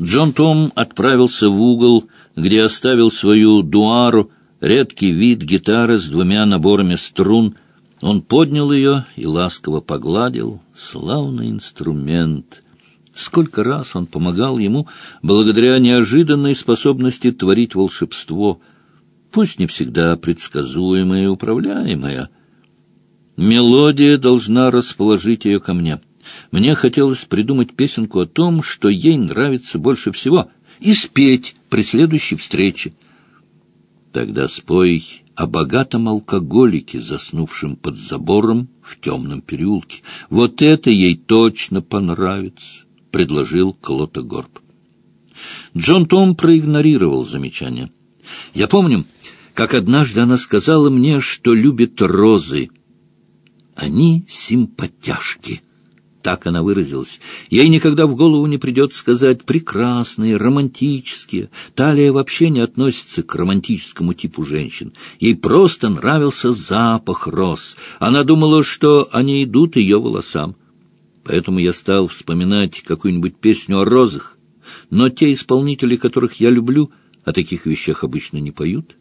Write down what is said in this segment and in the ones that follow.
Джон Том отправился в угол, где оставил свою дуару, редкий вид гитары с двумя наборами струн. Он поднял ее и ласково погладил. Славный инструмент! Сколько раз он помогал ему благодаря неожиданной способности творить волшебство, пусть не всегда предсказуемое и управляемое. Мелодия должна расположить ее ко мне. Мне хотелось придумать песенку о том, что ей нравится больше всего, и спеть при следующей встрече. Тогда спой о богатом алкоголике, заснувшем под забором в темном переулке. Вот это ей точно понравится, — предложил Клота Горб. Джон Том проигнорировал замечание. Я помню, как однажды она сказала мне, что любит розы. Они симпатяшки. Так она выразилась. Ей никогда в голову не придет сказать «прекрасные», «романтические». Талия вообще не относится к романтическому типу женщин. Ей просто нравился запах роз. Она думала, что они идут ее волосам. Поэтому я стал вспоминать какую-нибудь песню о розах. Но те исполнители, которых я люблю, о таких вещах обычно не поют.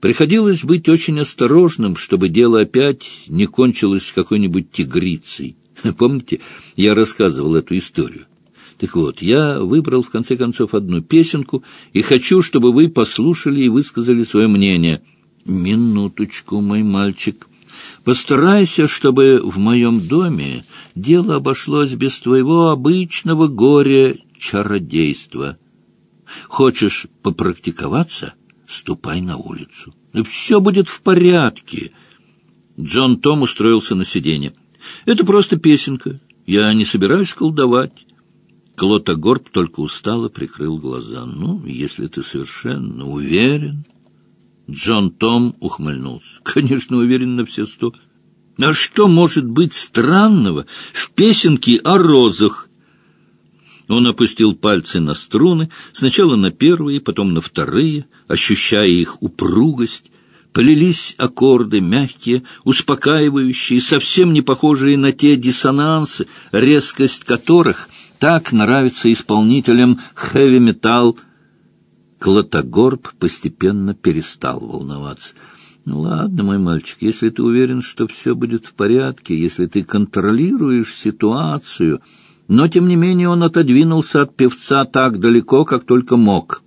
Приходилось быть очень осторожным, чтобы дело опять не кончилось какой-нибудь тигрицей. Помните, я рассказывал эту историю? Так вот, я выбрал в конце концов одну песенку и хочу, чтобы вы послушали и высказали свое мнение. Минуточку, мой мальчик. Постарайся, чтобы в моем доме дело обошлось без твоего обычного горя-чародейства. Хочешь попрактиковаться? Ступай на улицу. Все будет в порядке. Джон Том устроился на сиденье. Это просто песенка. Я не собираюсь колдовать. Клота Горб только устало прикрыл глаза. Ну, если ты совершенно уверен... Джон Том ухмыльнулся. Конечно, уверен на все сто. А что может быть странного в песенке о розах? Он опустил пальцы на струны, сначала на первые, потом на вторые, ощущая их упругость, полились аккорды, мягкие, успокаивающие, совсем не похожие на те диссонансы, резкость которых так нравится исполнителям хэви-металл. Клотогорб постепенно перестал волноваться. «Ну ладно, мой мальчик, если ты уверен, что все будет в порядке, если ты контролируешь ситуацию...» Но, тем не менее, он отодвинулся от певца так далеко, как только мог.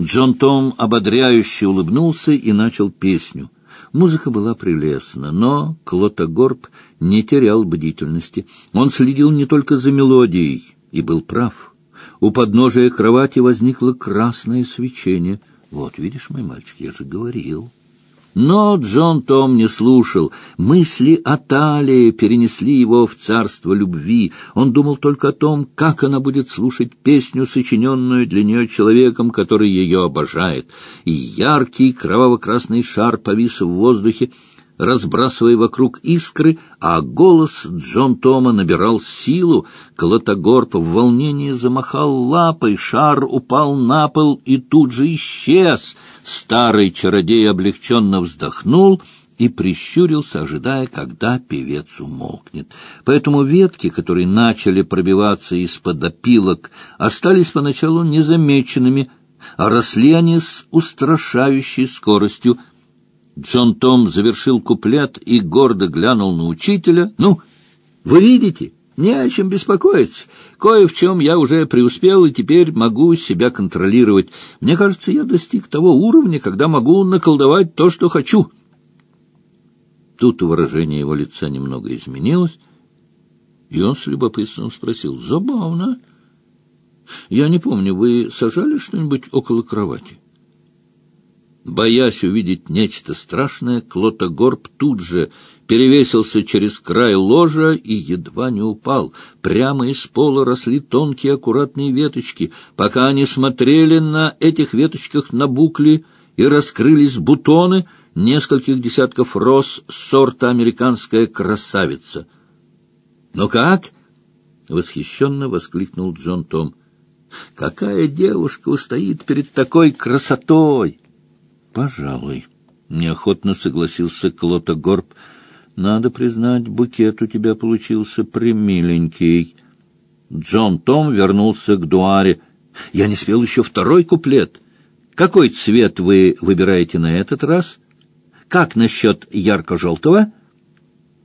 Джон Том ободряюще улыбнулся и начал песню. Музыка была прелестна, но Клотогорб не терял бдительности. Он следил не только за мелодией и был прав. У подножия кровати возникло красное свечение. Вот, видишь, мой мальчик, я же говорил. Но Джон Том не слушал. Мысли о Талии перенесли его в царство любви. Он думал только о том, как она будет слушать песню, сочиненную для нее человеком, который ее обожает. И яркий кроваво-красный шар повис в воздухе, разбрасывая вокруг искры, а голос Джон Тома набирал силу. Клотогорб в волнении замахал лапой, шар упал на пол и тут же исчез. Старый чародей облегченно вздохнул — и прищурился, ожидая, когда певец умолкнет. Поэтому ветки, которые начали пробиваться из-под опилок, остались поначалу незамеченными, а росли они с устрашающей скоростью. Джон Том завершил куплет и гордо глянул на учителя. «Ну, вы видите, не о чем беспокоиться. Кое в чем я уже преуспел и теперь могу себя контролировать. Мне кажется, я достиг того уровня, когда могу наколдовать то, что хочу». Тут выражение его лица немного изменилось, и он с любопытством спросил, «Забавно. Я не помню, вы сажали что-нибудь около кровати?» Боясь увидеть нечто страшное, Клотогорб тут же перевесился через край ложа и едва не упал. Прямо из пола росли тонкие аккуратные веточки. Пока они смотрели на этих веточках набукли и раскрылись бутоны нескольких десятков роз сорта «Американская красавица». «Ну как?» — восхищенно воскликнул Джон Том. «Какая девушка устоит перед такой красотой!» Пожалуй, неохотно согласился Клота Горб. Надо признать, букет у тебя получился примиленький. Джон Том вернулся к Дуаре. Я не спел еще второй куплет. Какой цвет вы выбираете на этот раз? Как насчет ярко-желтого?»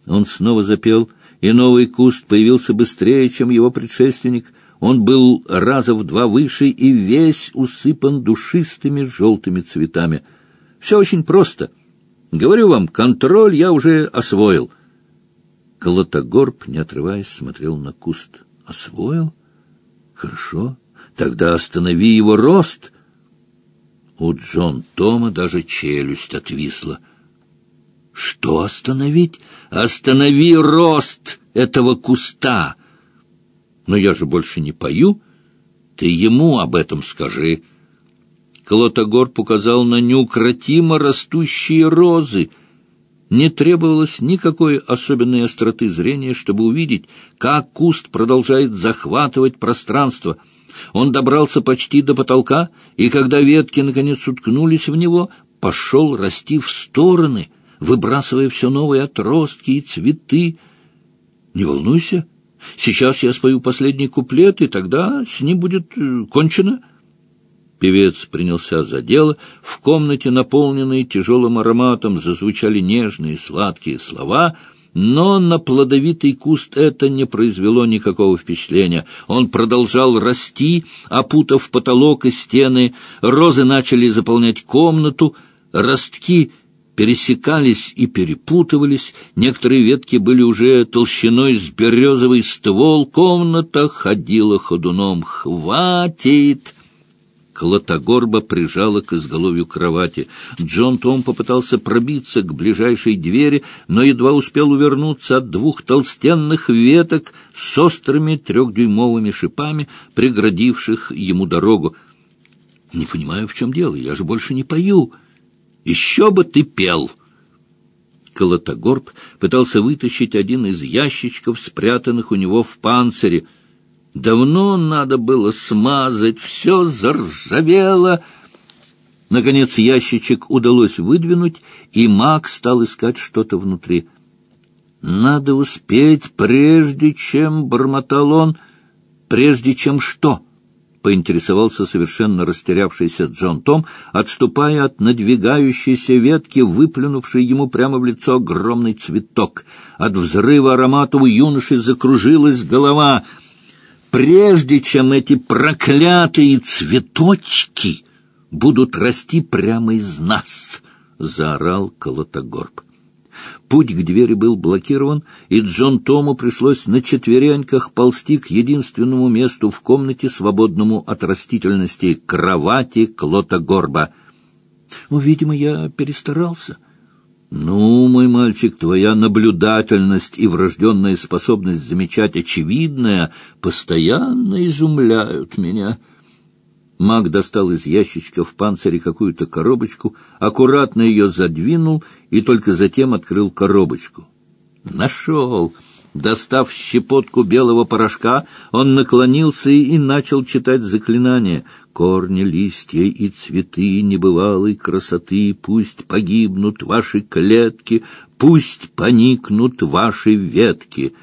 Он снова запел, и новый куст появился быстрее, чем его предшественник. Он был раза в два выше и весь усыпан душистыми желтыми цветами. Все очень просто. Говорю вам, контроль я уже освоил. Колотогорб, не отрываясь, смотрел на куст. Освоил? Хорошо. Тогда останови его рост. У Джон Тома даже челюсть отвисла. Что остановить? Останови рост этого куста. Но я же больше не пою. Ты ему об этом скажи. Колотогор показал на неукротимо растущие розы. Не требовалось никакой особенной остроты зрения, чтобы увидеть, как куст продолжает захватывать пространство — он добрался почти до потолка, и когда ветки наконец уткнулись в него, пошел расти в стороны, выбрасывая все новые отростки и цветы. Не волнуйся, сейчас я спою последний куплет, и тогда с ним будет э, кончено. Певец принялся за дело. В комнате, наполненной тяжелым ароматом, зазвучали нежные сладкие слова — но на плодовитый куст это не произвело никакого впечатления. Он продолжал расти, опутав потолок и стены. Розы начали заполнять комнату, ростки пересекались и перепутывались, некоторые ветки были уже толщиной с березовый ствол, комната ходила ходуном. «Хватит!» Клотогорба прижала к изголовью кровати. Джон Том попытался пробиться к ближайшей двери, но едва успел увернуться от двух толстенных веток с острыми трехдюймовыми шипами, преградивших ему дорогу. — Не понимаю, в чем дело, я же больше не пою. — Еще бы ты пел! Колотогорб пытался вытащить один из ящичков, спрятанных у него в панцире — Давно надо было смазать, все заржавело. Наконец ящичек удалось выдвинуть, и маг стал искать что-то внутри. «Надо успеть, прежде чем...» — бормотал он. «Прежде чем что?» — поинтересовался совершенно растерявшийся Джон Том, отступая от надвигающейся ветки, выплюнувшей ему прямо в лицо огромный цветок. От взрыва аромата у юноши закружилась голова — прежде чем эти проклятые цветочки будут расти прямо из нас, — заорал Колотогорб. Путь к двери был блокирован, и Джон Тому пришлось на четвереньках ползти к единственному месту в комнате, свободному от растительности, кровати Клотогорба. Ну, видимо, я перестарался. «Ну, мой мальчик, твоя наблюдательность и врожденная способность замечать очевидное постоянно изумляют меня». Маг достал из ящичка в панцире какую-то коробочку, аккуратно ее задвинул и только затем открыл коробочку. «Нашел!» Достав щепотку белого порошка, он наклонился и начал читать заклинание. «Корни, листья и цветы небывалой красоты, пусть погибнут ваши клетки, пусть поникнут ваши ветки».